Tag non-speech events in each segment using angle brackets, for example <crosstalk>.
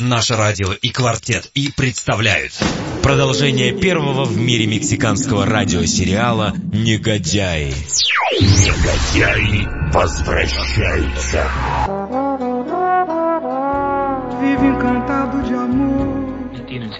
Наше радио и «Квартет» и представляют продолжение первого в мире мексиканского радиосериала «Негодяи». Негодяи возвращаются.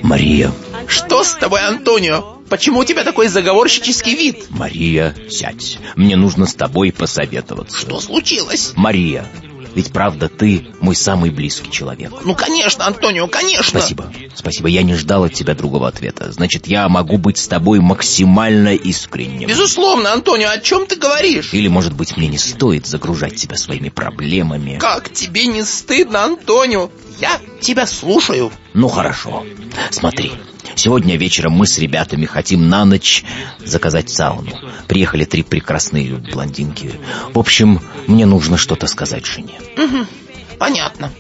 Мария, Что с тобой, Антонио? Почему у тебя такой заговорщический вид? Мария, сядь. Мне нужно с тобой посоветоваться. Что случилось? Мария, ведь правда ты мой самый близкий человек. Ну, конечно, Антонио, конечно. Спасибо, спасибо. Я не ждал от тебя другого ответа. Значит, я могу быть с тобой максимально искренним. Безусловно, Антонио, о чем ты говоришь? Или, может быть, мне не стоит загружать тебя своими проблемами? Как тебе не стыдно, Антонио? Я тебя слушаю. Ну, хорошо. Смотри, сегодня вечером мы с ребятами хотим на ночь заказать сауну. Приехали три прекрасные блондинки. В общем, мне нужно что-то сказать жене. Понятно.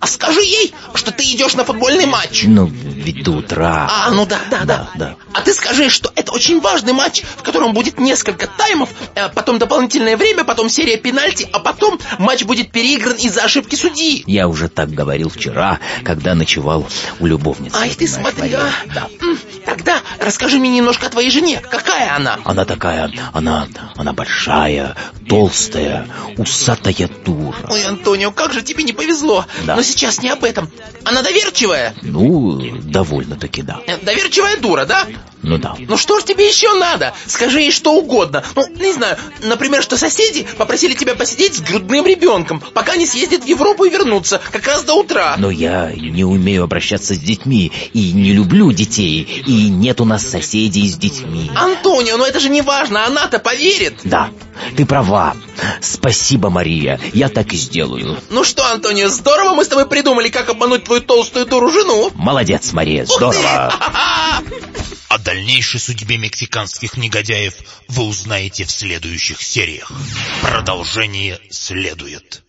А скажи ей, что ты идешь на футбольный матч. Ну, ведь до утра... А, ну да, да, да, да. А ты скажи, что это очень важный матч, в котором будет несколько таймов, э, потом дополнительное время, потом серия пенальти, а потом матч будет переигран из-за ошибки судьи. Я уже так говорил вчера, когда ночевал у любовницы. Ай, ты смотри, а. Да. Расскажи мне немножко о твоей жене. Какая она? Она такая, она, она большая, толстая, усатая дура. Ой, Антонио, как же тебе не повезло. Да. Но сейчас не об этом. Она доверчивая. Ну, довольно-таки да. Э, Доверчивая дура, да? Ну да. Ну что ж тебе еще надо? Скажи ей что угодно. Ну, не знаю, например, что соседи попросили тебя посидеть с грудным ребенком, пока не съездят в Европу и вернутся, как раз до утра. Но я не умею обращаться с детьми, и не люблю детей, и нет у нас соседей с детьми. Антонио, ну это же не важно, она-то поверит. Да, ты права. Спасибо, Мария, я так и сделаю. Ну что, Антонио, здорово мы с тобой придумали, как обмануть твою толстую дуру жену. Молодец, Мария, здорово. <laughs> О дальнейшей судьбе мексиканских негодяев вы узнаете в следующих сериях. Продолжение следует.